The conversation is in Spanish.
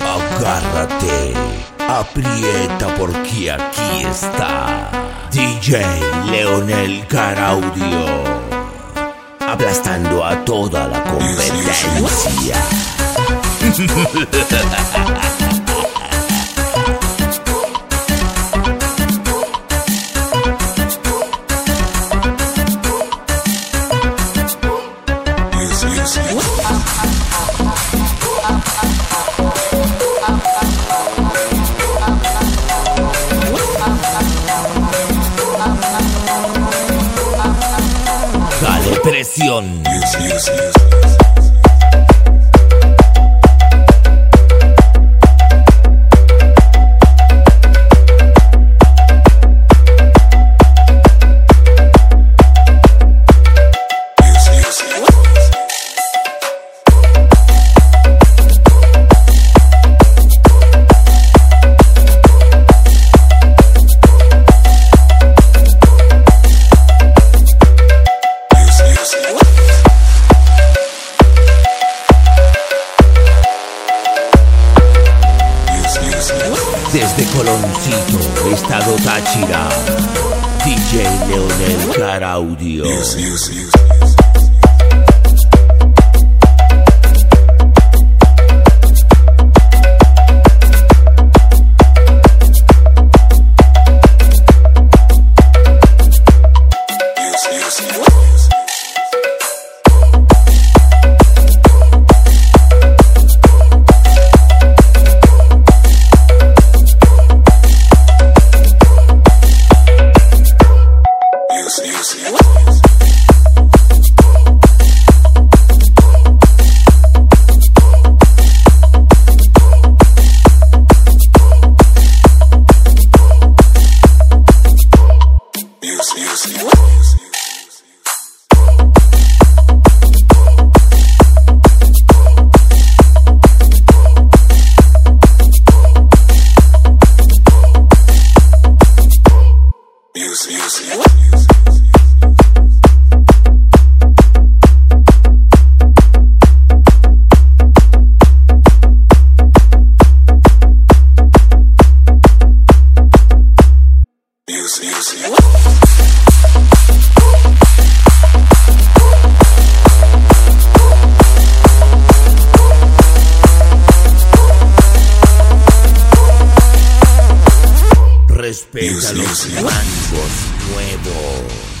Agárrate, aprieta porque aquí está DJ Leonel Caraudio, aplastando a toda la competencia. Dale presión. Desde Coloncito, Estado Táchira, DJ Leonel Caraudio. music, music. Respeta los mangos nuevos.